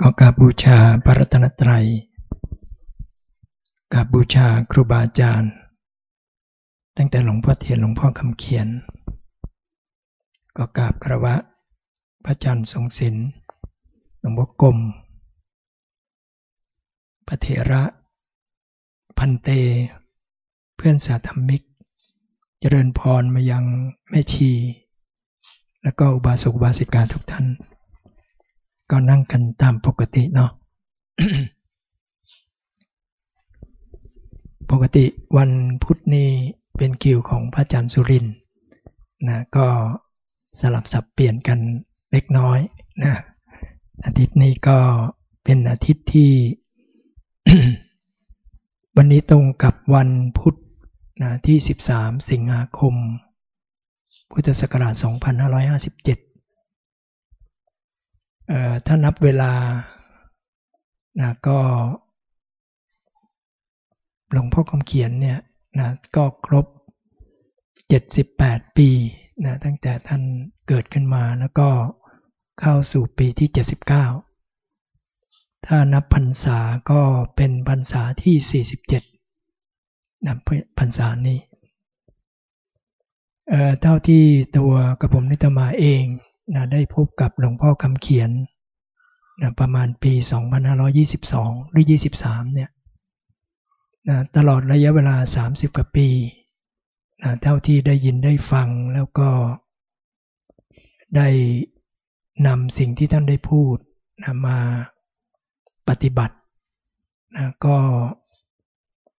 ก็กราบบูชาพระรัตนตรัยกราบบูชาครูบาอาจารย์ ตั้งแต่หลวงพ่อเทียนหลวงพ่อคำเขียน ก็กราบคารวะ พระอาจารย์ทรงศิลป์หลวงพ่อกรมพระเถระ พันเต เพื่อนสาธมิก เจริญพรมายังแม่ชี แล้วก็อุบาสกอุบาสิกาทุกท่าน ก็นั่งกันตามปกติเนาะปกติวันพุธนี้เป็นคิวของพระอาจารย์สุรินนะก็สลับสับเปลี่ยนกันเล็กน้อยนะอาทิตย์นี้ก็เป็นอาทิตย์ที่ วันนี้ตรงกับวันพุธนะที่ 13 สิงหาคม พุทธศักราช 2557เอ่อ ถ้านับเวลานะก็หลวงพ่อคำเขียนเนี่ยนะก็ครบ 78 ปีนะตั้งแต่ท่านเกิดขึ้นมาแล้วก็เข้าสู่ปีที่ 79 ถ้านับพรรษาก็เป็นพรรษาที่ 47นะพรรษานี้เอ่อเท่าที่ตัวกระผมนิตมาเอง นะได้พบกับหลวงพ่อคำเขียนนะประมาณปี 2522 หรือ 23 เนี่ยนะตลอดระยะเวลา 30 กว่าปีนะเท่าที่ได้ยินได้ฟังแล้วก็ได้นำสิ่งที่ท่านได้พูดนะมาปฏิบัตินะก็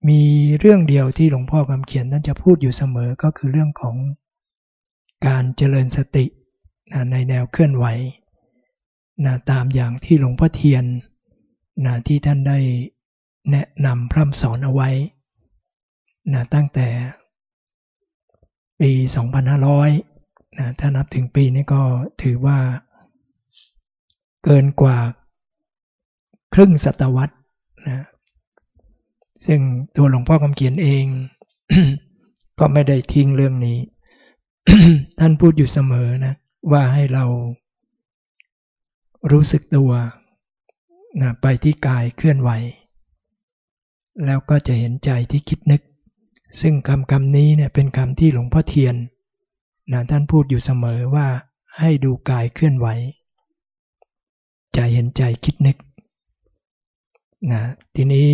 มีเรื่องเดียวที่หลวงพ่อคำเขียนท่านจะพูดอยู่เสมอก็คือเรื่องของการเจริญสติ นะในแนวเคลื่อนไหวนะตามอย่างที่หลวงพ่อเทียนนะที่ท่านได้แนะนำพร่ำสอนเอาไว้นะตั้งแต่ปี 2500นะถ้านับถึงปีนี้ก็ถือว่าเกินกว่าครึ่งศตวรรษนะซึ่งตัวหลวงพ่อคำเขียนเอง ก็ไม่ได้ทิ้งเรื่องนี้ ท่านพูดอยู่เสมอนะ ว่าให้เรารู้สึกตัวนะไปที่กายเคลื่อนไหว แล้วก็จะเห็นใจที่คิดนึก ซึ่งคำคำนี้เนี่ยเป็นคำที่หลวงพ่อเทียนนะท่านพูดอยู่เสมอว่าให้ดูกายเคลื่อนไหวใจเห็นใจคิดนึกนะทีนี้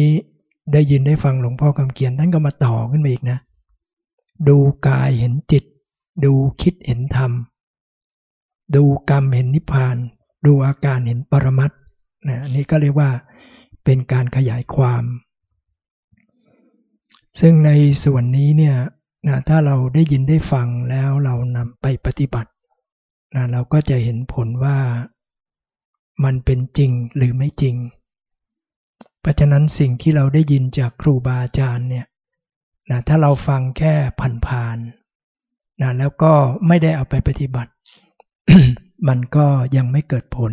ได้ยินได้ฟังหลวงพ่อคำเขียนท่านก็มาต่อขึ้นมาอีกนะ ดูกายเห็นจิต ดูคิดเห็นธรรม ดูกรรมเห็นนิพพาน ดูอาการเห็นปรมัตนะนี่ก็เรียกว่าเป็นการขยายความ ซึ่งในส่วนนี้เนี่ยนะถ้าเราได้ยินได้ฟังแล้วเรานำไปปฏิบัตินะเราก็จะเห็นผลว่ามันเป็นจริงหรือไม่จริง เพราะฉะนั้นสิ่งที่เราได้ยินจากครูบาอาจารย์เนี่ยนะถ้าเราฟังแค่ผ่านๆนะแล้วก็ไม่ได้เอาไปปฏิบัติ มันก็ยังไม่เกิดผล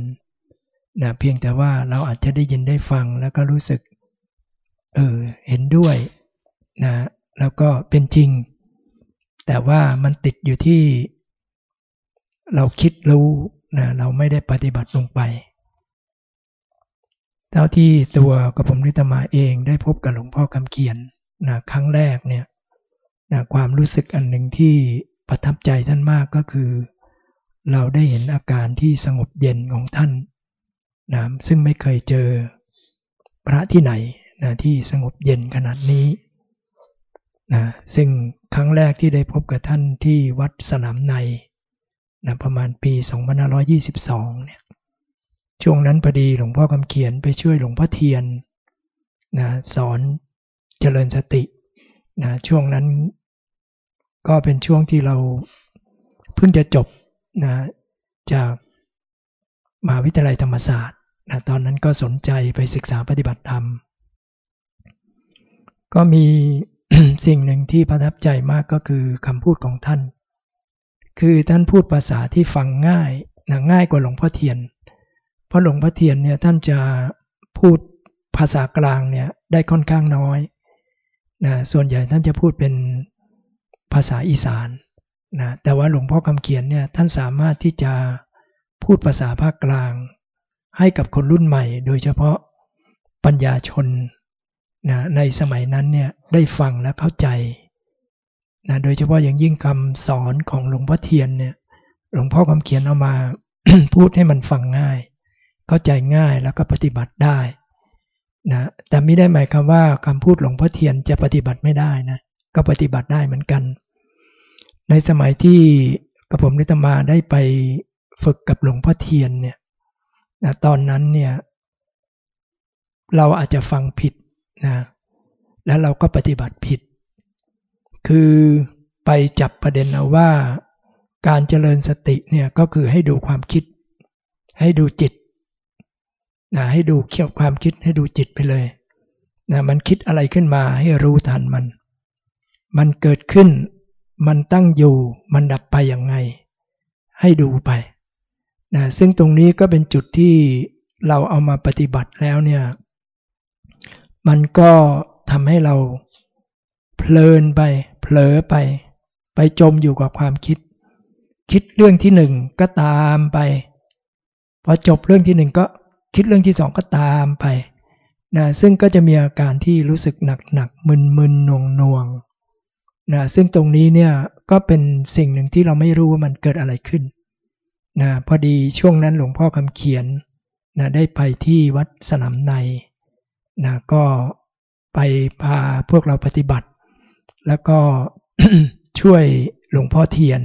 นะเพียงแต่ว่าเราอาจจะได้ยินได้ฟังแล้วก็รู้สึกเออเห็นด้วยนะแล้วก็เป็นจริง แต่ว่ามันติดอยู่ที่ เราคิดรู้นะเราไม่ได้ปฏิบัติลงไป เท่าที่ตัวกับผมนิตมาเองได้พบกับหลวงพ่อคำเขียนนะครั้งแรกเนี่ยนะความรู้สึกอันหนึ่งที่ประทับใจท่านมากก็คือ เราได้เห็นอาการที่สงบเย็นของท่านนะซึ่งไม่เคยเจอพระที่ไหนนะที่สงบเย็นขนาดนี้นะซึ่งครั้งแรกที่ได้พบกับท่านที่วัดสนามในนะประมาณปี 2522 เนี่ย ช่วงนั้นพอดีหลวงพ่อคำเขียนไปช่วยหลวงพ่อเทียนนะสอนเจริญสตินะช่วงนั้นก็เป็นช่วงที่เราเพิ่งจะจบ นะจากมหาวิทยาลัยธรรมศาสตร์นะตอนนั้นก็สนใจไปศึกษาปฏิบัติธรรม ก็มีสิ่งหนึ่งที่ประทับใจมากก็คือคำพูดของท่าน คือท่านพูดภาษาที่ฟังง่ายนะง่ายกว่าหลวงพ่อเทียน เพราะหลวงพ่อเทียนเนี่ยท่านจะพูดภาษากลางเนี่ยได้ค่อนข้างน้อยนะส่วนใหญ่ท่านจะพูดเป็นภาษาอีสาน นะแต่ว่าหลวงพ่อคำเขียนเนี่ยท่านสามารถที่จะพูดภาษาภาคกลาง ให้กับคนรุ่นใหม่ โดยเฉพาะปัญญาชนนะในสมัยนั้นเนี่ยได้ฟังและเข้าใจนะโดยเฉพาะอย่างยิ่งคำสอนของหลวงพ่อเทียนเนี่ยหลวงพ่อคำเขียนเอามา พูดให้มันฟังง่าย เข้าใจง่ายแล้วก็ปฏิบัติได้นะแต่ไม่ได้หมายความว่าคำพูดหลวงพ่อเทียนจะปฏิบัติไม่ได้นะก็ปฏิบัติได้เหมือนกัน ในสมัยที่กระผมนิตมาได้ไปฝึกกับหลวงพ่อเทียนเนี่ยนะตอนนั้นเนี่ยเราอาจจะฟังผิดนะแล้วเราก็ปฏิบัติผิด คือไปจับประเด็นเอาว่าการเจริญสติเนี่ยก็คือให้ดูความคิด ให้ดูจิตนะให้ดูเขี่ยวความคิดให้ดูจิตไปเลยนะมันคิดอะไรขึ้นมาให้รู้ทันมัน มันเกิดขึ้น มันตั้งอยู่มันดับไปอย่างไง ให้ดูไปนะซึ่งตรงนี้ก็เป็นจุดที่เราเอามาปฏิบัติแล้วเนี่ย มันก็ทำให้เราเพลินไป เผลอไป ไปจมอยู่กับความคิด คิดเรื่องที่หนึ่งก็ตามไปพอจบเรื่องที่หนึ่งก็คิดเรื่องที่สองก็ตามไปนะซึ่งก็จะมีอาการที่รู้สึกหนักหนักมึนมึนหน่วงหน่วง นะซึ่งตรงนี้เนี่ยก็เป็นสิ่งหนึ่งที่เราไม่รู้ว่ามันเกิดอะไรขึ้นนะพอดีช่วงนั้นหลวงพ่อคำเขียนนะได้ไปที่วัดสนามในนะก็ไปพาพวกเราปฏิบัติ แล้วก็ช่วยหลวงพ่อเทียน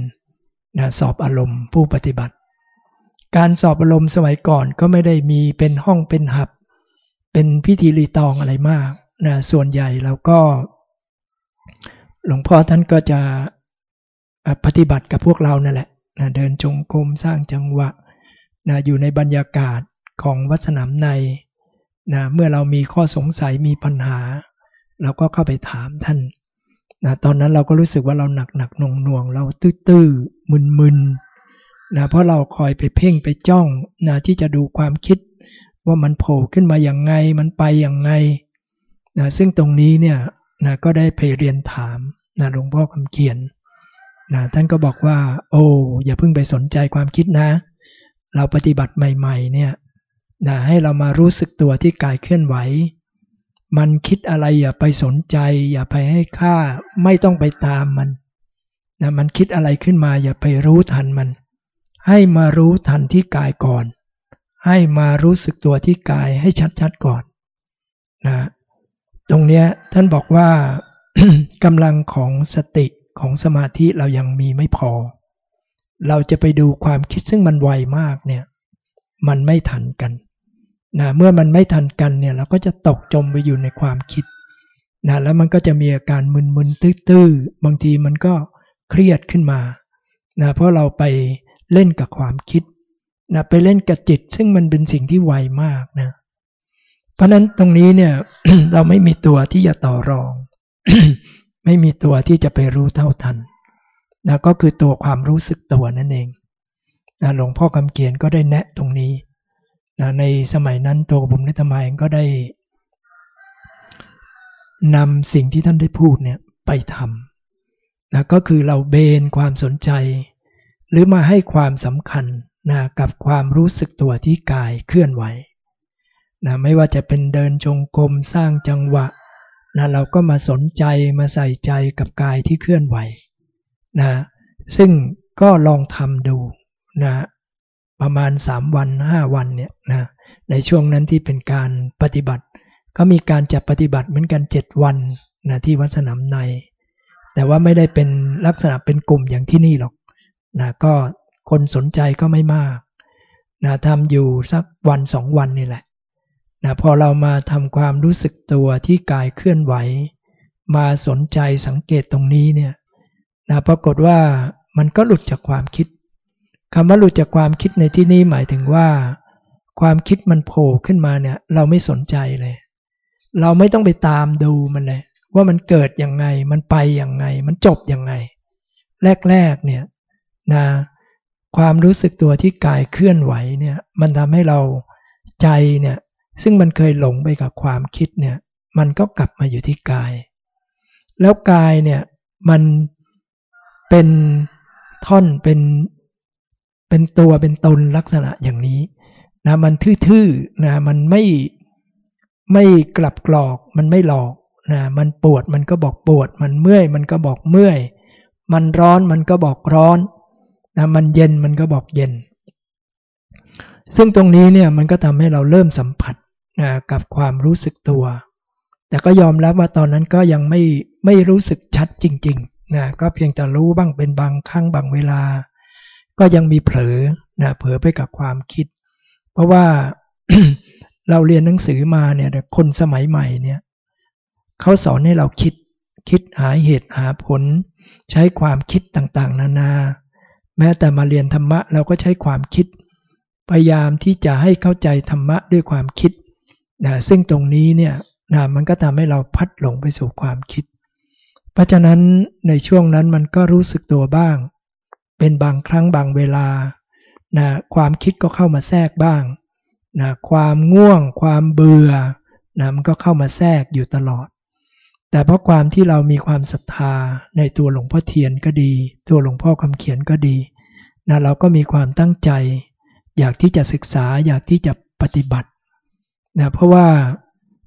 นะสอบอารมณ์ผู้ปฏิบัติ การสอบอารมณ์สมัยก่อนก็ไม่ได้มีเป็นห้องเป็นหับ เป็นพิธีรีตองอะไรมากนะส่วนใหญ่เราก็ หลวงพ่อท่านก็จะปฏิบัติกับพวกเรานั่นแหละนะเดินจงกรมสร้างจังหวะนะอยู่ในบรรยากาศของวัดสนามในนะเมื่อเรามีข้อสงสัยมีปัญหา เราก็เข้าไปถามท่านนะตอนนั้นเราก็รู้สึกว่าเราหนักหนักหน่วงหน่วงเราตื้อๆมึนๆนะเพราะเราคอยไปเพ่งไปจ้องนะที่จะดูความคิดว่ามันโผล่ขึ้นมาอย่างไง มันไปอย่างไงนะซึ่งตรงนี้เนี่ย นะก็ได้ไปเรียนถามนะหลวงพ่อคำเขียนนะท่านก็บอกว่า โอ้อย่าเพิ่งไปสนใจความคิดนะ เราปฏิบัติใหม่ๆเนี่ยนะให้เรามารู้สึกตัวที่กายเคลื่อนไหว มันคิดอะไรอย่าไปสนใจ อย่าไปให้ค่าไม่ต้องไปตามมันนะมันคิดอะไรขึ้นมาอย่าไปรู้ทันมัน ให้มารู้ทันที่กายก่อน ให้มารู้สึกตัวที่กายให้ชัดๆก่อนนะ ตรงนี้ท่านบอกว่ากำลังของสติของสมาธิเรายังมีไม่พอ เราจะไปดูความคิดซึ่งมันไวมากเนี่ยมันไม่ทันกันนะเมื่อมันไม่ทันกันเนี่ยเราก็จะตกจมไปอยู่ในความคิดนะแล้วมันก็จะมีอาการมึนๆตื้อๆบางทีมันก็เครียดขึ้นมานะเพราะเราไปเล่นกับความคิดนะไปเล่นกับจิตซึ่งมันเป็นสิ่งที่ไวมากนะเราะนั้นตรงนี้เนี่ยเราไม่มีตัวที่จะต่อรอง ไม่มีตัวที่จะไปรู้เท่าทันนะก็คือตัวความรู้สึกตัวนั่นเองนะหลวงพ่อคำเกียนก็ได้แนะตรงนี้นะในสมัยนั้นตัวบุญนิตมเองก็ได้นำสิ่งที่ท่านได้พูดเนี่ยไปทำนะก็คือเราเบนความสนใจ หรือมาให้ความสำคัญนะกับความรู้สึกตัวที่กายเคลื่อนไหว นะไม่ว่าจะเป็นเดินจงกรมสร้างจังหวะนะเราก็มาสนใจมาใส่ใจกับกายที่เคลื่อนไหวนะซึ่งก็ลองทำดูนะประมาณ 3 วัน 5 วันเนี่ยนะในช่วงนั้นที่เป็นการปฏิบัติ ก็มีการจัดปฏิบัติเหมือนกัน 7 วันนะที่วัดสนามใน แต่ว่าไม่ได้เป็นลักษณะเป็นกลุ่มอย่างที่นี่หรอกนะก็คนสนใจก็ไม่มากนะทำอยู่สักวันสองวันนี่แหละ นะพอเรามาทำความรู้สึกตัวที่กายเคลื่อนไหว มาสนใจสังเกตตรงนี้เนี่ยนะปรากฏว่ามันก็หลุดจากความคิดคำว่าหลุดจากความคิดในที่นี้หมายถึงว่า ความคิดมันโผล่ขึ้นมาเนี่ยเราไม่สนใจเลย เราไม่ต้องไปตามดูมันเลย ว่ามันเกิดยังไงมันไปยังไง มันจบยังไง แรกๆเนี่ยนะความรู้สึกตัวที่กายเคลื่อนไหวเนี่ยมันทำให้เราใจเนี่ย ซึ่งมันเคยหลงไปกับความคิดเนี่ย มันก็กลับมาอยู่ที่กาย แล้วกายเนี่ย มันเป็นท่อนเป็นเป็นตัวเป็นตนลักษณะอย่างนี้นะมันทื่อๆนะมันไม่ไม่กลับกรอก มันไม่หลอกนะมันปวดมันก็บอกปวด มันเมื่อย มันก็บอกเมื่อย มันร้อนมันก็บอกร้อนนะมันเย็นมันก็บอกเย็น ซึ่งตรงนี้เนี่ยมันก็ทำให้เราเริ่มสัมผัส กับความรู้สึกตัว แต่ก็ยอมรับว่าตอนนั้นก็ยังไม่ไม่รู้สึกชัดจริงๆนะก็เพียงแต่รู้บ้างเป็นบางครั้งบางเวลา ก็ยังมีเผลอนะเผลอไปกับความคิด เพราะว่าเราเรียนหนังสือมาเนี่ยคนสมัยใหม่เนี่ยเขาสอนให้เราคิดคิดหาเหตุหาผล ใช้ความคิดต่างๆ นานา แม้แต่มาเรียนธรรมะเราก็ใช้ความคิด พยายามที่จะให้เข้าใจธรรมะด้วยความคิด นะซึ่งตรงนี้เนี่ยนะมันก็ทำให้เราพัดหลงไปสู่ความคิด เพราะฉะนั้นในช่วงนั้นมันก็รู้สึกตัวบ้าง เป็นบางครั้งบางเวลานะความคิดก็เข้ามาแทรกบ้างนะความง่วง ความเบื่อนะมันก็เข้ามาแทรกอยู่ตลอด แต่เพราะความที่เรามีความศรัทธาในตัวหลวงพ่อเทียนก็ดี ตัวหลวงพ่อคำเขียนก็ดีนะเราก็มีความตั้งใจ อยากที่จะศึกษาอยากที่จะปฏิบัติ นะเพราะว่า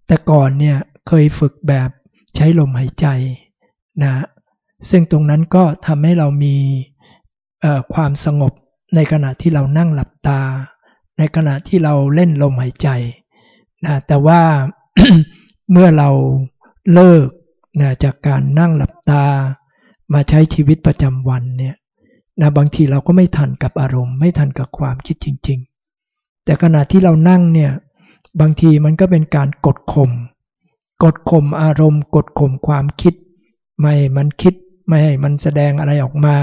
แต่ก่อนเนี่ยเคยฝึกแบบใช้ลมหายใจนะซึ่งตรงนั้นก็ทำให้เรามีความสงบในขณะที่เรานั่งหลับตา ในขณะที่เราเล่นลมหายใจนะแต่ว่าเมื่อเราเลิกนะจากการนั่งหลับตา มาใช้ชีวิตประจำวันเนี่ยนะบางทีเราก็ไม่ทันกับอารมณ์ ไม่ทันกับความคิดจริง ๆ แต่ขณะที่เรานั่งเนี่ย บางทีมันก็เป็นการกดข่มกดข่มอารมณ์ กดข่มความคิด ไม่มันคิดไม่ให้มันแสดงอะไรออกมา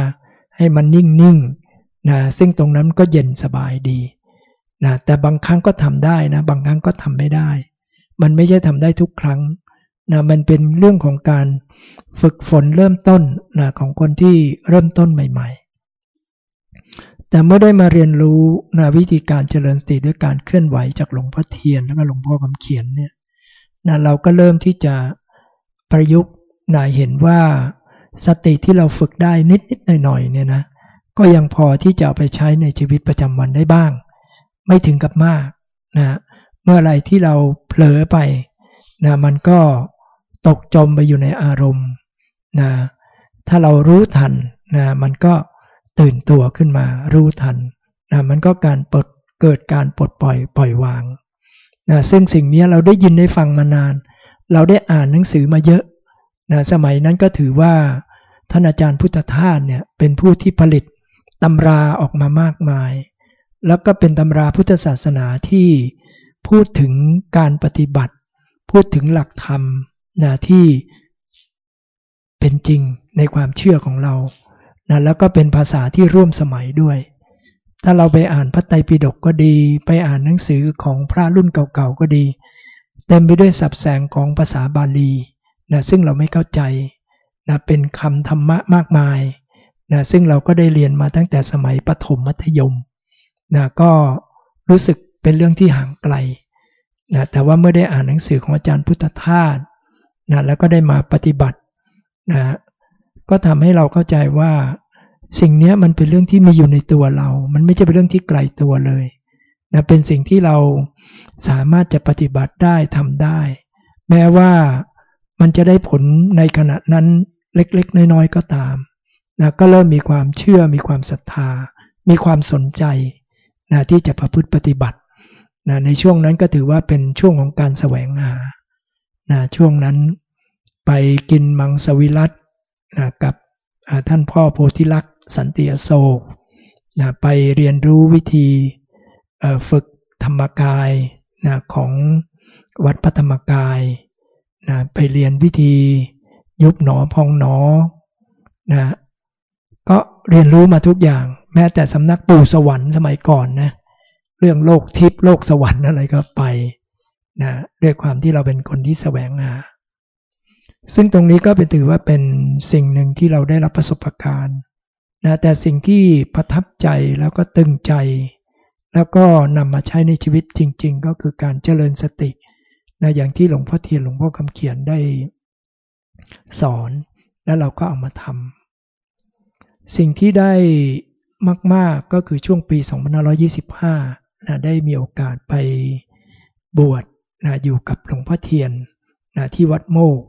ให้มันนิ่งๆนะซึ่งตรงนั้นก็เย็นสบายดีนะแต่บางครั้งก็ทำได้นะ บางครั้งก็ทำไม่ได้ มันไม่ใช่ทำได้ทุกครั้งนะมันเป็นเรื่องของการฝึกฝนเริ่มต้นนะของคนที่เริ่มต้นใหม่ แต่เมื่อได้มาเรียนรู้นะวิธีการเจริญสติด้วยการเคลื่อนไหวจากหลวงพ่อเทียนแล้วก็หลวงพ่อคำเขียนเนี่ยนะเราก็เริ่มที่จะประยุกต์นะเห็นว่าสติที่เราฝึกได้นิดนิดหน่อยหน่อยเนี่ยนะก็ยังพอที่จะเอาไปใช้ในชีวิตประจำวันได้บ้าง ไม่ถึงกับมากนะเมื่อไรที่เราเผลอไปนะมันก็ตกจมไปอยู่ในอารมณ์นะถ้าเรารู้ทันนะมันก็ ตื่นตัวขึ้นมารู้ทันนะมันก็การปลดเกิดการปลดปล่อยปล่อยวางนะซึ่งสิ่งนี้เราได้ยินได้ฟังมานาน เราได้อ่านหนังสือมาเยอะนะสมัยนั้นก็ถือว่าท่านอาจารย์พุทธทาสเนี่ยเป็นผู้ที่ผลิตตำราออกมามากมาย แล้วก็เป็นตำราพุทธศาสนาที่พูดถึงการปฏิบัติ พูดถึงหลักธรรมนะที่เป็นจริงในความเชื่อของเรา นะแล้วก็เป็นภาษาที่ร่วมสมัยด้วย ถ้าเราไปอ่านพระไตรปิฎกก็ดี ไปอ่านหนังสือของพระรุ่นเก่าๆก็ดี เต็มไปด้วยสับแสงของภาษาบาลีนะซึ่งเราไม่เข้าใจนะเป็นคำธรรมะมากมายนะซึ่งเราก็ได้เรียนมาตั้งแต่สมัยประถมมัธยมนะก็รู้สึกเป็นเรื่องที่ห่างไกลนะแต่ว่าเมื่อได้อ่านหนังสือของอาจารย์พุทธทาสนะแล้วก็ได้มาปฏิบัตินะก็ทำให้เราเข้าใจว่า สิ่งนี้มันเป็นเรื่องที่มีอยู่ในตัวเรา มันไม่ใช่เป็นเรื่องที่ไกลตัวเลยนะเป็นสิ่งที่เราสามารถจะปฏิบัติได้ทำได้ แม้ว่ามันจะได้ผลในขณะนั้นเล็กๆ น้อยๆ ก็ตามนะก็เริ่มมีความเชื่อมีความศรัทธา มีความสนใจนะที่จะประพฤติปฏิบัตินะในช่วงนั้นก็ถือว่าเป็นช่วงของการแสวงหานะช่วงนั้นไปกินมังสวิรัตนะกับท่านพ่อโพธิลักษ สันติอโศกนะไปเรียนรู้วิธีฝึกธรรมกายนะของวัดพระธรรมกายนะไปเรียนวิธียุบหนอพองหนอนะก็เรียนรู้มาทุกอย่าง แม้แต่สำนักปู่สวรรค์สมัยก่อนนะเรื่องโลกทิพย์โลกสวรรค์อะไรก็ไปนะด้วยความที่เราเป็นคนที่แสวงหา ซึ่งตรงนี้ก็เป็นถือว่าเป็นสิ่งหนึ่งที่เราได้รับประสบการณ์ นะแต่สิ่งที่ประทับใจแล้วก็ตึงใจ แล้วก็นำมาใช้ในชีวิตจริง ๆ ก็คือการเจริญสตินะอย่างที่หลวงพ่อเทียนหลวงพ่อคำเขียนได้สอน แล้วเราก็เอามาทำสิ่งที่ได้มาก ๆ ก็คือช่วงปี 2525นะได้มีโอกาสไปบวชนะอยู่กับหลวงพ่อเทียนนะที่วัดโมก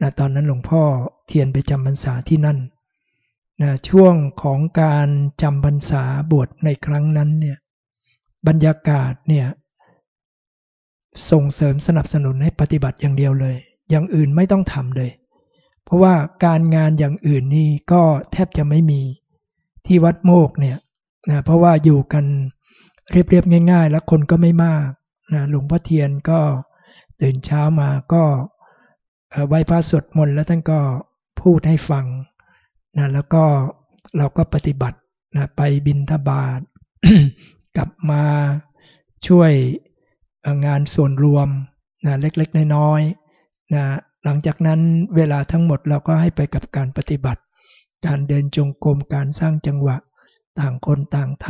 นะตอนนั้นหลวงพ่อเทียนไปจำพรรษาที่นั่น นะช่วงของการจำพรรษาบวชในครั้งนั้นเนี่ยบรรยากาศเนี่ยส่งเสริมสนับสนุนให้ปฏิบัติอย่างเดียวเลย อย่างอื่นไม่ต้องทำเลย เพราะว่าการงานอย่างอื่นนี่ก็แทบจะไม่มีที่วัดโมกเนี่ยนะเพราะว่าอยู่กันเรียบๆง่าย ๆ แล้วคนก็ไม่มากนะหลวงพ่อเทียนก็ตื่นเช้ามาก็ไหว้พระสวดมนต์แล้วท่านก็พูดให้ฟัง นะแล้วก็เราก็ปฏิบัตินะไปบินทบาทกลับมาช่วยงานส่วนรวมนะเล็กๆ น้อยๆนะหลังจากนั้นเวลาทั้งหมดเราก็ให้ไปกับการปฏิบัติ การเดินจงกรมการสร้างจังหวะต่างคนต่างท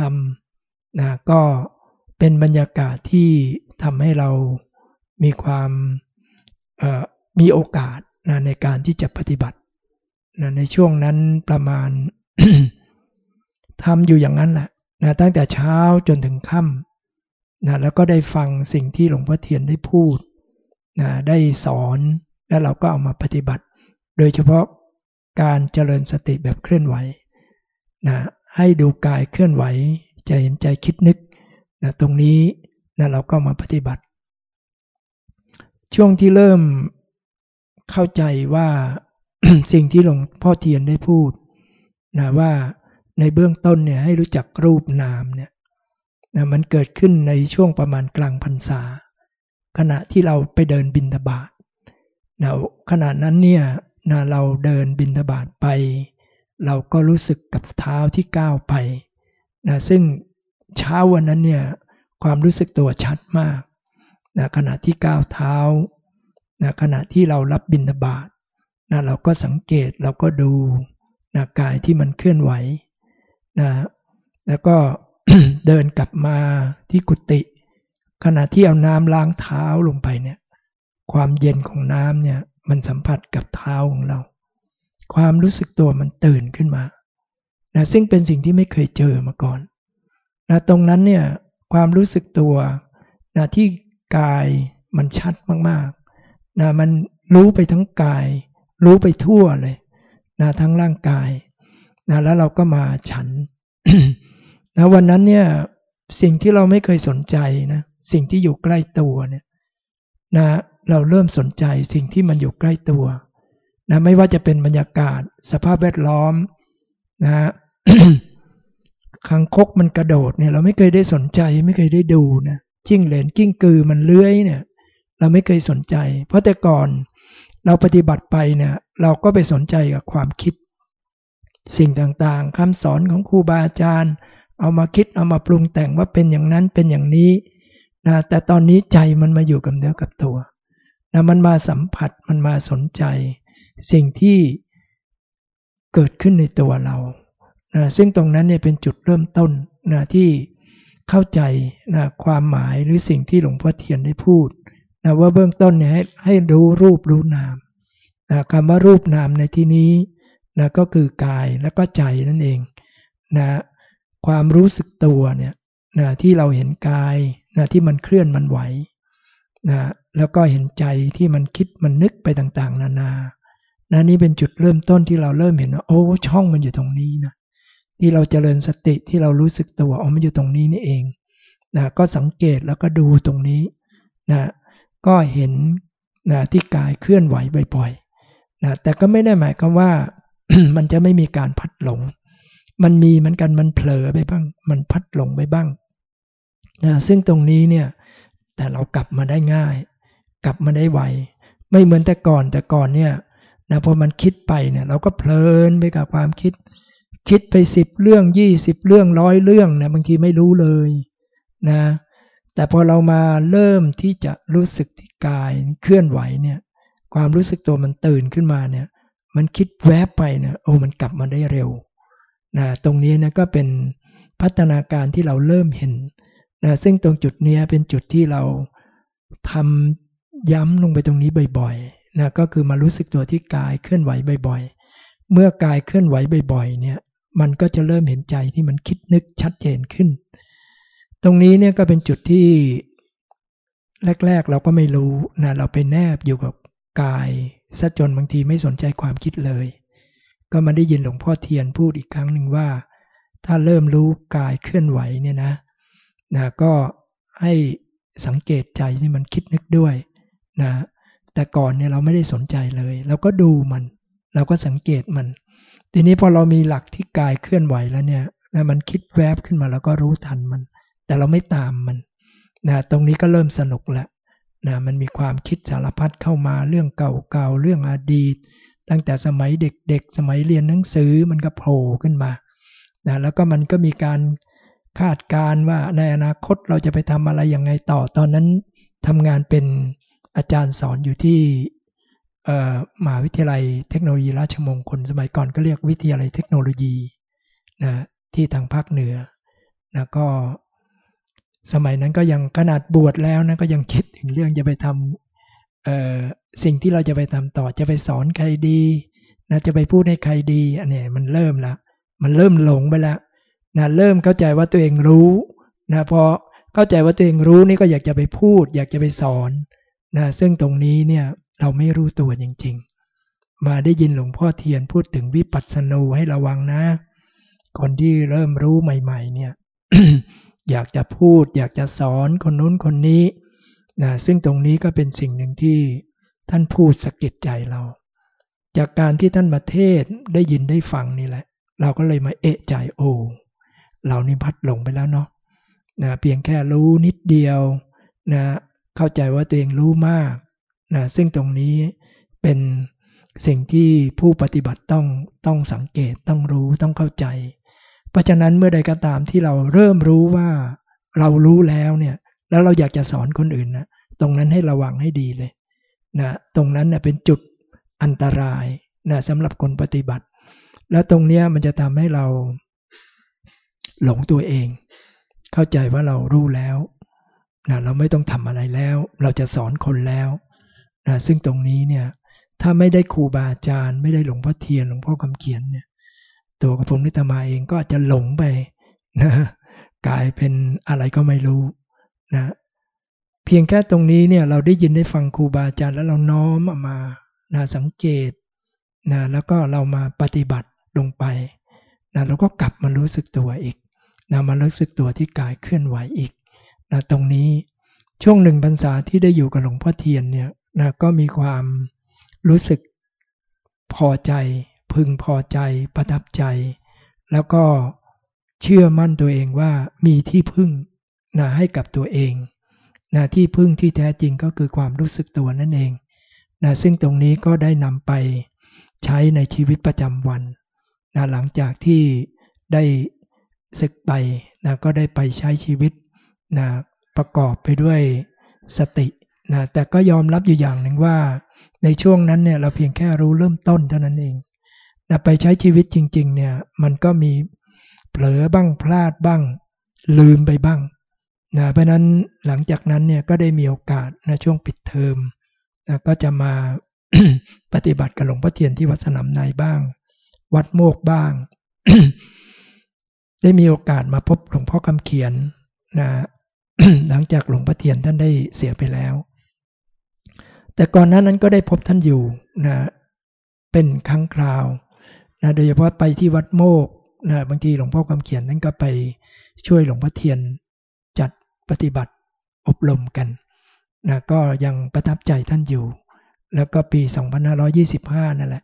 ำนะก็เป็นบรรยากาศที่ทำให้เรามีความมีโอกาสนะในการที่จะปฏิบัติ นะในช่วงนั้นประมาณทำอยู่อย่างนั้นแหละนะตั้งแต่เช้าจนถึงค่ำนะแล้วก็ได้ฟังสิ่งที่หลวงพ่อเทียนได้พูดนะได้สอนแล้วเราก็เอามาปฏิบัติ โดยเฉพาะการเจริญสติแบบเคลื่อนไหวนะให้ดูกายเคลื่อนไหวใจเห็นใจคิดนึกนะตรงนี้นะเราก็มาปฏิบัติ ช่วงที่เริ่มเข้าใจว่า สิ่งที่หลวงพ่อเทียนได้พูดนะว่าในเบื้องต้นเนี่ยให้รู้จักรูปนามเนี่ยนะมันเกิดขึ้นในช่วงประมาณกลางพรรษา ขณะที่เราไปเดินบินทบาทนะขณะนั้นเนี่ยนะเราเดินบินทบาทไป เราก็รู้สึกกับเท้าที่ก้าวไปนะซึ่งเช้าวันนั้นเนี่ยความรู้สึกตัวชัดมากนะขณะที่ก้าวเท้านะขณะที่เรารับบินทบาท นะเราก็สังเกตเราก็ดูนะกายที่มันเคลื่อนไหวนะแล้วก็เดินกลับมาที่กุฏิขณะที่เอาน้ำล้างเท้าลงไปเนี่ยความเย็นของน้ำเนี่ยมันสัมผัสกับเท้าของเรา ความรู้สึกตัวมันตื่นขึ้นมานะซึ่งเป็นสิ่งที่ไม่เคยเจอมาก่อนนะตรงนั้นเนี่ยความรู้สึกตัวนะที่กายมันชัดมากๆนะมันรู้ไปทั้งกาย รู้ไปทั่วเลยนะทั้งร่างกายนะแล้วเราก็มาฉันนะวันนั้นเนี่ยสิ่งที่เราไม่เคยสนใจนะสิ่งที่อยู่ใกล้ตัวเนี่ยนะเราเริ่มสนใจสิ่งที่มันอยู่ใกล้ตัวนะไม่ว่าจะเป็นบรรยากาศสภาพแวดล้อมนะคังคกมันกระโดดเนี่ยเราไม่เคยได้สนใจไม่เคยได้ดูนะจิ้งเหลนกิ้งกือมันเลื้อยเนี่ย เราไม่เคยสนใจ เพราะแต่ก่อน เราปฏิบัติไปเนี่ยเราก็ไปสนใจกับความคิด สิ่งต่างๆคำสอนของครูบาอาจารย์ เอามาคิดเอามาปรุงแต่งว่าเป็นอย่างนั้นเป็นอย่างนี้นะแต่ตอนนี้ใจมันมาอยู่กับเนื้อกับตัวนะมันมาสัมผัสมันมาสนใจ สิ่งที่เกิดขึ้นในตัวเรานะซึ่งตรงนั้นเนี่ยเป็นจุดเริ่มต้นนะที่เข้าใจนะความหมายหรือสิ่งที่หลวงพ่อเทียนได้พูด นะว่าเบื้องต้นเนี่ยให้ให้ดูรูปรู้นามนะคำว่ารูปนามในที่นี้นะก็คือกายและก็ใจนั่นเองนะความรู้สึกตัวเนี่ยนะที่เราเห็นกายนะที่มันเคลื่อนมันไหวนะแล้วก็เห็นใจที่มันคิดมันนึกไปต่างๆ นานานะนี่เป็นจุดเริ่มต้นที่เราเริ่มเห็นว่าโอ้ช่องมันอยู่ตรงนี้นะที่เราเจริญสติที่เรารู้สึกตัวอ๋อมันอยู่ตรงนี้นี่เองนะก็สังเกตแล้วก็ดูตรงนี้นะ ก็เห็นนะที่กายเคลื่อนไหวบ่อยๆนะแต่ก็ไม่ได้หมายความว่ามันจะไม่มีการพัดหลง มันมีเหมือนกันมันเผลอไปบ้าง มันพัดหลงไปบ้างนะซึ่งตรงนี้เนี่ยแต่เรากลับมาได้ง่าย กลับมาได้ไว ไม่เหมือนแต่ก่อนแต่ก่อนเนี่ยนะพอมันคิดไปเนี่ยเราก็เพลินไปกับความคิด คิดไปสิบเรื่องยี่สิบเรื่องร้อยเรื่องนะบางทีไม่รู้เลยนะ แต่พอเรามาเริ่มที่จะรู้สึกที่กายเคลื่อนไหวเนี่ย ความรู้สึกตัวมันตื่นขึ้นมาเนี่ย มันคิดแวบไปเนี่ยโอ้มันกลับมาได้เร็วนะตรงนี้นะก็เป็นพัฒนาการที่เราเริ่มเห็นนะซึ่งตรงจุดนี้เป็นจุดที่เราทำย้ำลงไปตรงนี้บ่อยๆนะก็คือมารู้สึกตัวที่กายเคลื่อนไหวบ่อยๆ เมื่อกายเคลื่อนไหวบ่อยๆเนี่ยมันก็จะเริ่มเห็นใจที่มันคิดนึกชัดเจนขึ้น ตรงนี้เนี่ยก็เป็นจุดที่แรก ๆ เราก็ไม่รู้นะเราไปแนบอยู่กับกายซะจนบางทีไม่สนใจความคิดเลย ก็มาได้ยินหลวงพ่อเทียนพูดอีกครั้งหนึ่งว่า ถ้าเริ่มรู้กายเคลื่อนไหวเนี่ยนะนะก็ให้สังเกตใจที่มันคิดนึกด้วยนะแต่ก่อนเนี่ยเราไม่ได้สนใจเลย เราก็ดูมัน เราก็สังเกตมัน ทีนี้พอเรามีหลักที่กายเคลื่อนไหวแล้วเนี่ยนะมันคิดแวบขึ้นมาแล้วก็รู้ทันมัน แต่เราไม่ตามมันนะตรงนี้ก็เริ่มสนุกล้วนะมันมีความคิดสารพัดเข้ามาเรื่องเก่าๆเรื่องอดีต ตั้งแต่สมัยเด็กๆ สมัยเรียนหนังสือมันก็โผล่ขึ้นมานะแล้วก็มันก็มีการคาดการว่าในอนาคตเราจะไปทำอะไรยังไงต่อตอนนั้นทำงานเป็นอาจารย์สอนอยู่ที่มหาวิทยาลัยเทคโนโลยีราชมงคล สมัยก่อนก็เรียกวิทยาลัยเทคโนโลยีนะที่ทางภาคเหนือนะก็ สมัยนั้นก็ยังขนาดบวชแล้วนะก็ยังคิดถึงเรื่องจะไปทำสิ่งที่เราจะไปทำต่อจะไปสอนใครดีนะจะไปพูดให้ใครดีอันนี้มันเริ่มละมันเริ่มหลงไปแล้วนะเริ่มเข้าใจว่าตัวเองรู้นะพอเข้าใจว่าตัวเองรู้นี่ก็อยากจะไปพูด อยากจะไปสอนนะซึ่งตรงนี้เนี่ยเราไม่รู้ตัวจริง ๆ มาได้ยินหลวงพ่อเทียนพูดถึงวิปัสสนูให้ระวังนะ คนที่เริ่มรู้ใหม่ ๆ เนี่ย อยากจะพูด อยากจะสอนคนนู้นคนนี้นะซึ่งตรงนี้ก็เป็นสิ่งหนึ่งที่ท่านพูดสะกิดใจเรา จากการที่ท่านมาเทศได้ยินได้ฟังนี่แหละ เราก็เลยมาเอะใจโอ้เรานี่พัดหลงไปแล้วเนาะนะเพียงแค่รู้นิดเดียวนะเข้าใจว่าตัวเองรู้มากนะซึ่งตรงนี้เป็นสิ่งที่ผู้ปฏิบัติต้องต้องสังเกตต้องรู้ต้องเข้าใจ เพราะฉะนั้นเมื่อใดก็ตามที่เราเริ่มรู้ว่าเรารู้แล้วเนี่ยแล้วเราอยากจะสอนคนอื่นนะตรงนั้นให้ระวังให้ดีเลยนะตรงนั้นเนะเป็นจุดอันตรายนะสำหรับคนปฏิบัติ แล้วตรงนี้มันจะทำให้เราหลงตัวเอง เข้าใจว่าเรารู้แล้วนะเราไม่ต้องทำอะไรแล้ว เราจะสอนคนแล้วนะซึ่งตรงนี้เนี่ยถ้าไม่ได้ครูบาอาจารย์ ไม่ได้หลวงพ่อเทียนหลวงพ่อคำเขียนเนี่ย ตัวกระผมนิตมาเองก็จจะหลงไปนะกลายเป็นอะไรก็ไม่รู้นะเพียงแค่ตรงนี้เนี่ยเราได้ยินได้ฟังครูบาอาจารย์แล้วเราน้อมมานะสังเกตนะแล้วก็เรามาปฏิบัติลงไปนะเราก็กลับมารู้สึกตัวอีกนะมารู้สึกตัวที่กายเคลื่อนไหวอีกนะตรงนี้ช่วงหนึ่งพรรษาที่ได้อยู่กับหลวงพ่อเทียนเนี่ยนะก็มีความรู้สึกพอใจ พึงพอใจประทับใจ แล้วก็เชื่อมั่นตัวเองว่ามีที่พึ่งนะให้กับตัวเองนะที่พึ่งที่แท้จริงก็คือความรู้สึกตัวนั่นเองนะซึ่งตรงนี้ก็ได้นำไปใช้ในชีวิตประจำวันนะหลังจากที่ได้ศึกไปนะก็ได้ไปใช้ชีวิตนะประกอบไปด้วยสตินะแต่ก็ยอมรับอยู่อย่างหนึ่งว่า ในช่วงนั้นเนี่ยเราเพียงแค่รู้เริ่มต้นเท่านั้นเอง นะไปใช้ชีวิตจริง ๆ เนี่ยมันก็มีเผลอบ้างพลาดบ้าง ลืมไปบ้างนะเพราะนั้นหลังจากนั้นเนี่ยก็ได้มีโอกาสนะช่วงปิดเทอมนะก็จะมาปฏิบัติกับหลวงพ่อเทียนที่วัดสนามในบ้าง วัดโมกบ้าง ได้มีโอกาสมาพบหลวงพ่อคำเขียนนะหลังจากหลวงพ่อเทียนท่านได้เสียไปแล้ว แต่ก่อนนั้นนั้นก็ได้พบท่านอยู่นะเป็นครั้งคราว นะโดยเฉพาะไปที่วัดโมกนะบางทีหลวงพ่อคำเขียนนั้นก็ไปช่วยหลวงพ่อเทียนจัดปฏิบัติอบรมกันนะก็ยังประทับใจท่านอยู่ แล้วก็ปี 2525 นั่นแหละ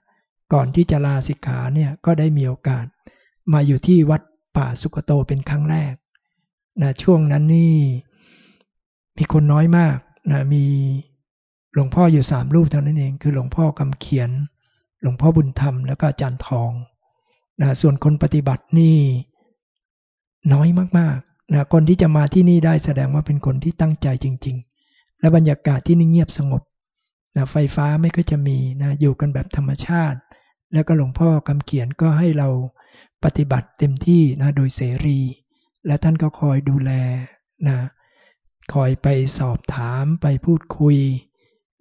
ก่อนที่จะลาสิกขาเนี่ยก็ได้มีโอกาส มาอยู่ที่วัดป่าสุกโตเป็นครั้งแรกนะช่วงนั้นนี่มีคนน้อยมากนะมีหลวงพ่ออยู่สามรูปเท่านั้นเอง คือหลวงพ่อคำเขียน หลวงพ่อบุญธรรมแล้วก็อาจารย์ทองนะส่วนคนปฏิบัตินี่น้อยมากๆนะคนที่จะมาที่นี่ได้แสดงว่าเป็นคนที่ตั้งใจจริง ๆ และบรรยากาศที่นี่เงียบสงบนะไฟฟ้าไม่ค่อยจะมีนะอยู่กันแบบธรรมชาติ แล้วก็หลวงพ่อคำเขียนก็ให้เราปฏิบัติเต็มที่นะโดยเสรี และท่านก็คอยดูแลนะคอยไปสอบถามไปพูดคุย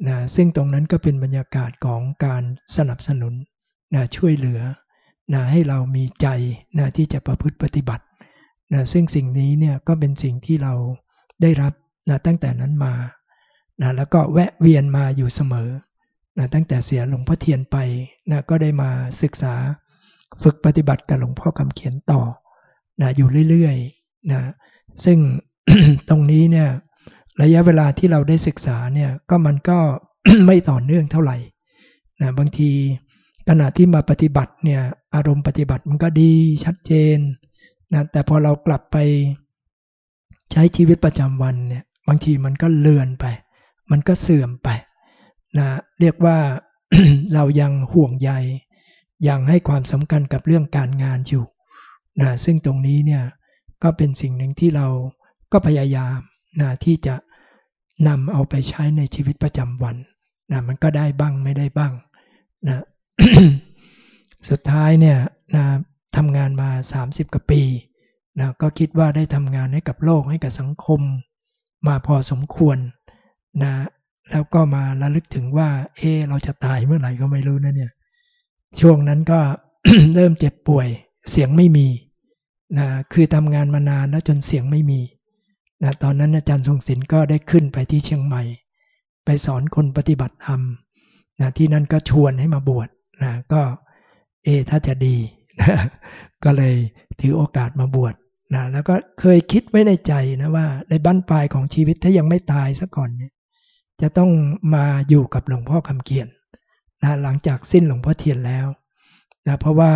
นะซึ่งตรงนั้นก็เป็นบรรยากาศของการสนับสนุนนะช่วยเหลือนะให้เรามีใจนะที่จะประพฤติปฏิบัตินะซึ่งสิ่งนี้เนี่ยก็เป็นสิ่งที่เราได้รับนะตั้งแต่นั้นมานะแล้วก็แวะเวียนมาอยู่เสมอนะตั้งแต่เสียหลวงพ่อเทียนไปนะก็ได้มาศึกษาฝึกปฏิบัติกับหลวงพ่อคำเขียนต่อนะอยู่เรื่อยๆนะซึ่งตรงนี้เนี่ย ระยะเวลาที่เราได้ศึกษาเนี่ยก็มันก็ไม่ต่อเนื่องเท่าไหร่นะบางทีขณะที่มาปฏิบัติเนี่ยอารมณ์ปฏิบัติมันก็ดีชัดเจนนะแต่พอเรากลับไปใช้ชีวิตประจำวันเนี่ยบางทีมันก็เลือนไป มันก็เสื่อมไปนะเรียกว่าเรายังห่วงใยยังให้ความสำคัญกับเรื่องการงานอยู่นะซึ่งตรงนี้เนี่ยก็เป็นสิ่งหนึ่งที่เราก็พยายามนะที่จะ นำเอาไปใช้ในชีวิตประจำวันนะมันก็ได้บ้างไม่ได้บ้างนะสุดท้ายเนี่ยนะทำงานมา 30 กว่าปีนะก็คิดว่าได้ทำงานให้กับโลกให้กับสังคม มาพอสมควรนะแล้วก็มาระลึกถึงว่า เออเราจะตายเมื่อไหร่ก็ไม่รู้นะเนี่ย ช่วงนั้นก็เริ่มเจ็บป่วย เสียงไม่มีนะคือทำงานมานานแล้วจนเสียงไม่มี นะตอนนั้นอาจารย์ทรงศิลป์ก็ได้ขึ้นไปที่เชียงใหม่ ไปสอนคนปฏิบัติธรรมนะที่นั่นก็ชวนให้มาบวชนะก็เอถ้าจะดีนะก็เลยถือโอกาสมาบวชนะแล้วก็เคยคิดไว้ในใจนะว่าในบั้นปลายของชีวิตถ้ายังไม่ตายซะก่อนเนี่ยจะต้องมาอยู่กับหลวงพ่อคำเขียนนะหลังจากสิ้นหลวงพ่อเทียนแล้วนะเพราะว่า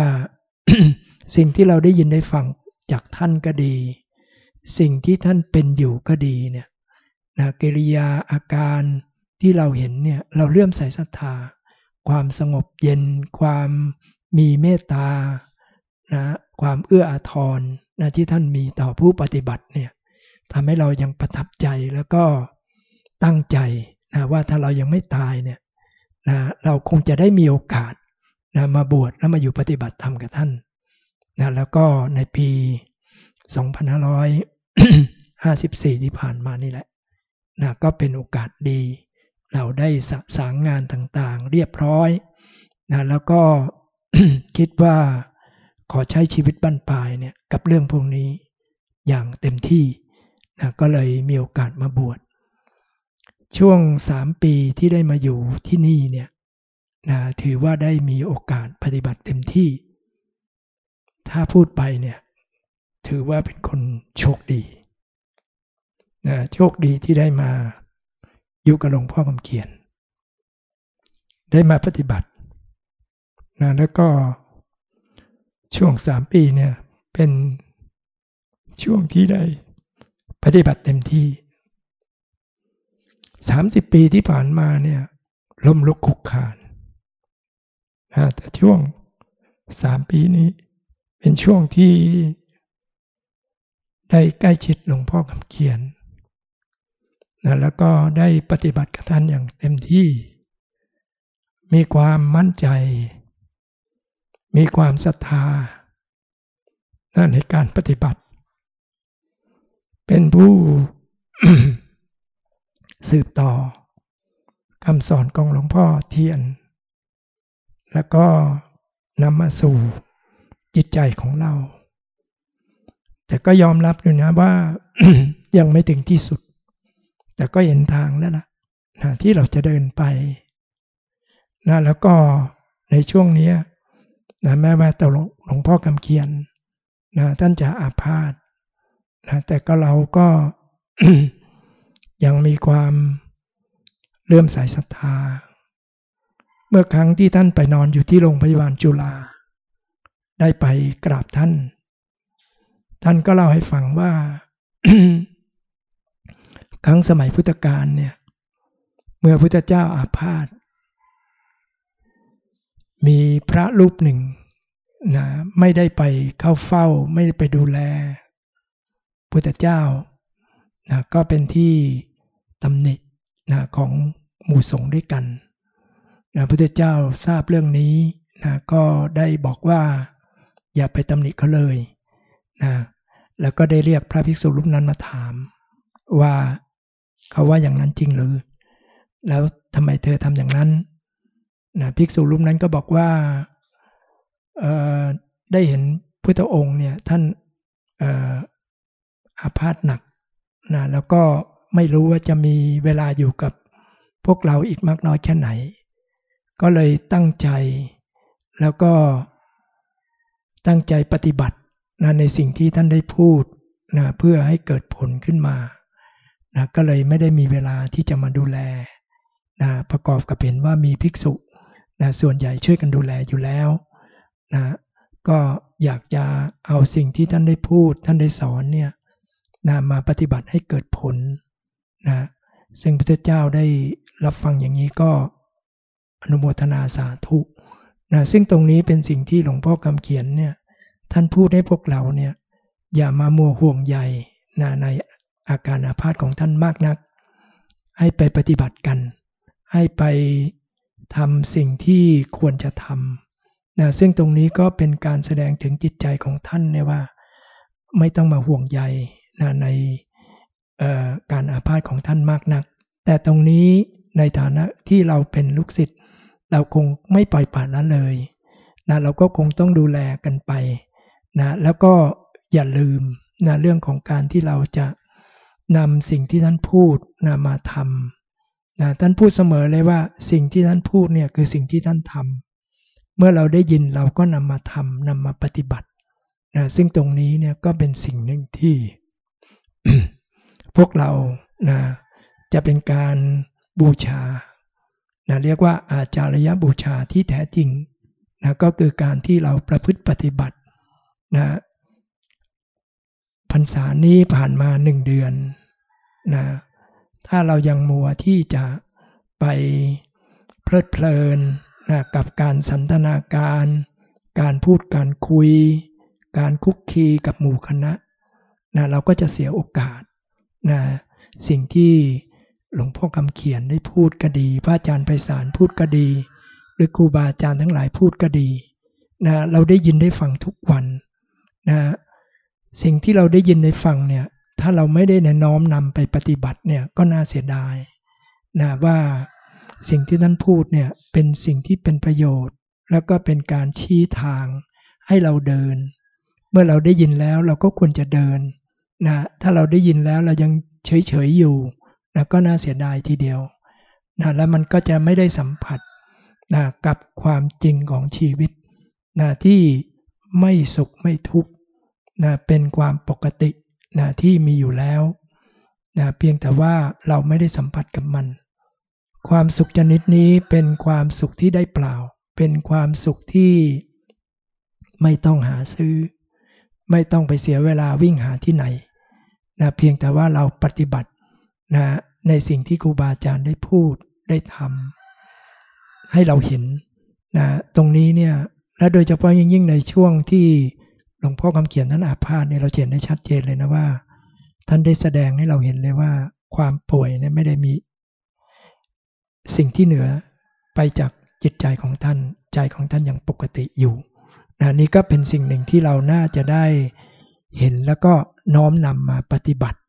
สิ่งที่เราได้ยินได้ฟังจากท่านก็ดี สิ่งที่ท่านเป็นอยู่ก็ดีเนี่ยนะกิริยาอาการที่เราเห็นเนี่ยเราเลื่อมใสศรัทธา ความสงบเย็น ความมีเมตตานะความเอื้ออาทรนะที่ท่านมีต่อผู้ปฏิบัติเนี่ยทำให้เรายังประทับใจแล้วก็ตั้งใจนะว่าถ้าเรายังไม่ตายเนี่ยนะเราคงจะได้มีโอกาสนะมาบวชแล้วมาอยู่ปฏิบัติธรรมกับท่านนะแล้วก็ในปี 2554ที่ผ่านมานี่แหละนะก็เป็นโอกาสดี เราได้สสางงานต่างๆ เรียบร้อยนะแล้วก็คิดว่าขอใช้ชีวิตบั้นปลายเนี่ยกับเรื่องพวกนี้อย่างเต็มที่นะก็เลยมีโอกาสมาบวชช่วงสามปีที่ได้มาอยู่ที่นี่เนี่ยนะถือว่าได้มีโอกาสปฏิบัติเต็มที่ ถ้าพูดไปเนี่ย ถือว่าเป็นคนโชคดีนะโชคดีที่ได้มาอยู่กับหลวงพ่อคำเขียน ได้มาปฏิบัตินะแล้วก็ช่วงสามปีเนี่ยเป็นช่วงที่ได้ปฏิบัติเต็มที่สามสิบปีที่ผ่านมาเนี่ยล้มลุกคุกคานนะแต่ช่วงสามปีนี้เป็นช่วงที่ ได้ใกล้ชิดหลวงพ่อคำเขียนนะแล้วก็ได้ปฏิบัติกับท่านอย่างเต็มที่ มีความมั่นใจ มีความศรัทธาในการปฏิบัติ เป็นผู้สืบต่อคำสอนของหลวงพ่อเทียน แล้วก็นำมาสู่จิตใจของเรา แต่ก็ยอมรับอยู่นะว่ายังไม่ถึงที่สุด แต่ก็เห็นทางแล้วล่ะนะที่เราจะเดินไปนะแล้วก็ในช่วงนี้นะแม้ว่าตหลวงพ่อคำเขียนนะท่านจะอาพาธนะแต่ก็เราก็ยังมีความเลื่อมใสศรัทธา เมื่อครั้งที่ท่านไปนอนอยู่ที่โรงพยาบาลจุฬาได้ไปกราบท่าน ท่านก็เล่าให้ฟังว่า ครั้งสมัยพุทธกาลเนี่ย เมื่อพุทธเจ้าอาพาธมีพระรูปหนึ่งนะไม่ได้ไปเข้าเฝ้า ไม่ได้ไปดูแล พุทธเจ้านะก็เป็นที่ตำหนินะของหมู่สงฆ์ด้วยกันนะพระพุทธเจ้าทราบเรื่องนี้นะก็ได้บอกว่าอย่าไปตำหนิเขาเลยนะ แล้วก็ได้เรียกพระภิกษุรูปนั้นมาถาม ว่าเขาว่าอย่างนั้นจริงหรือ แล้วทำไมเธอทำอย่างนั้นนะภิกษุรูปนั้นก็บอกว่าได้เห็นพุทธองค์เนี่ยท่านอาพาธหนักนะแล้วก็ไม่รู้ว่าจะมีเวลาอยู่กับพวกเราอีกมากน้อยแค่ไหน ก็เลยตั้งใจแล้วก็ตั้งใจปฏิบัติ นะในสิ่งที่ท่านได้พูดนะเพื่อให้เกิดผลขึ้นมานะก็เลยไม่ได้มีเวลาที่จะมาดูแลนะประกอบกับเห็นว่ามีภิกษุนะส่วนใหญ่ช่วยกันดูแลอยู่แล้วนะก็อยากจะเอาสิ่งที่ท่านได้พูด ท่านได้สอนเนี่ยนะมาปฏิบัติให้เกิดผลนะซึ่งพระเจ้าได้รับฟังอย่างนี้ก็อนุโมทนาสาธุนะซึ่งตรงนี้เป็นสิ่งที่หลวงพ่อคำเขียนเนี่ย ท่านพูดให้พวกเราเนี่ยอย่ามามัวห่วงใยนะในอาการอาพาธของท่านมากนัก ให้ไปปฏิบัติกัน ให้ไปทำสิ่งที่ควรจะทำนะซึ่งตรงนี้ก็เป็นการแสดงถึงจิตใจของท่านเนี่ยว่า ไม่ต้องมาห่วงใยนะในการอาพาธของท่านมากนัก แต่ตรงนี้ในฐานะที่เราเป็นลูกศิษย์เราคงไม่ปล่อยปละละเลยนะเราก็คงต้องดูแลกันไป นะแล้วก็อย่าลืมนะเรื่องของการที่เราจะนำสิ่งที่ท่านพูดนะมาทำนะท่านพูดเสมอเลยว่าสิ่งที่ท่านพูดเนี่ยคือสิ่งที่ท่านทำเมื่อเราได้ยินเราก็นำมาทำนำมาปฏิบัตินะซึ่งตรงนี้เนี่ยก็เป็นสิ่งหนึ่งที่ พวกเรานะจะเป็นการบูชานะเรียกว่าอาจารยบูชาที่แท้จริงนะก็คือการที่เราประพฤติปฏิบัติ นะพรรษานี้ผ่านมาหนึ่งเดือนนะถ้าเรายังมัวที่จะไปเพลิดเพลินนะกับการสันทนาการ การพูดการคุย การคุกคีกับหมู่คณะนะเราก็จะเสียโอกาสนะสิ่งที่หลวงพ่อคำเขียนได้พูดก็ดี พระอาจารย์ไพศาลพูดก็ดี หรือครูบาอาจารย์ทั้งหลายพูดก็ดีนะเราได้ยินได้ฟังทุกวัน นะสิ่งที่เราได้ยินได้ฟังเนี่ยถ้าเราไม่ได้น้อมนำไปปฏิบัติเนี่ยก็น่าเสียดายนะว่าสิ่งที่ท่านพูดเนี่ยเป็นสิ่งที่เป็นประโยชน์ แล้วก็เป็นการชี้ทางให้เราเดิน เมื่อเราได้ยินแล้วเราก็ควรจะเดินนะถ้าเราได้ยินแล้วเรายังเฉยๆอยู่นะก็น่าเสียดายทีเดียวนะแล้วมันก็จะไม่ได้สัมผัสนะกับความจริงของชีวิตนะที่ไม่สุขไม่ทุกข์ นะเป็นความปกตินะที่มีอยู่แล้วนะเพียงแต่ว่าเราไม่ได้สัมผัสกับมัน ความสุขชนิดนี้เป็นความสุขที่ได้เปล่า เป็นความสุขที่ไม่ต้องหาซื้อ ไม่ต้องไปเสียเวลาวิ่งหาที่ไหนนะเพียงแต่ว่าเราปฏิบัตินะในสิ่งที่ครูบาอาจารย์ได้พูดได้ทำให้เราเห็นนะตรงนี้เนี่ยและโดยเฉพาะยิ่งยิ่งในช่วงที่ หลวงพ่อคำเขียนท่านอาพาธเนี่ยเราเห็นได้ชัดเจนเลยนะว่า ท่านได้แสดงให้เราเห็นเลยว่า ความป่วยเนี่ยไม่ได้มี สิ่งที่เหนือไปจากจิตใจของท่านใจของท่านยังปกติอยู่นะนี่ก็เป็นสิ่งหนึ่งที่เราน่าจะได้เห็นแล้วก็น้อมนำมาปฏิบัติ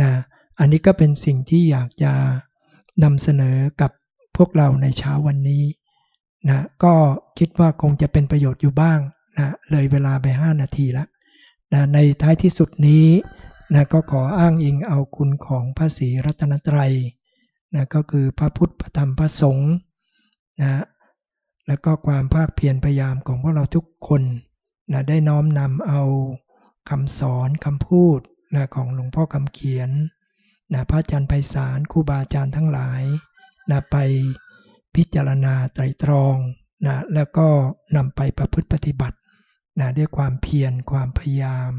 นะอันนี้ก็เป็นสิ่งที่อยากจะนำเสนอกับพวกเราในเช้าวันนี้นะก็คิดว่าคงจะเป็นประโยชน์อยู่บ้าง นะเลยเวลาไป 5 นาทีแล้วนะในท้ายที่สุดนี้นะก็ขออ้างอิงเอาคุณของพระศรีรัตนตรัยนะก็คือพระพุทธพระธรรมพระสงฆ์นะแล้วก็ความภาคเพียรพยายามของพวกเราทุกคนนะได้น้อมนำเอาคำสอนคำพูดนะของหลวงพ่อคำเขียนนะพระอาจารย์ไพศาลครูบาอาจารย์ทั้งหลายนะไปพิจารณาไตรตรองนะแล้วก็นำไปประพฤติปฏิบัติ นะด้วยความเพียรความพยายาม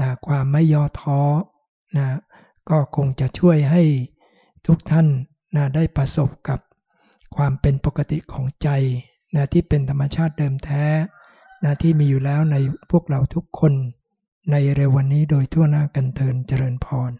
นะความไม่ย่อท้อนะก็คงจะช่วยให้ทุกท่านนะได้ประสบกับความเป็นปกติของใจนะที่เป็นธรรมชาติเดิมแท้นะที่มีอยู่แล้วในพวกเราทุกคนในเร็ววันนี้โดยทั่วหน้ากันเทินเจริญพร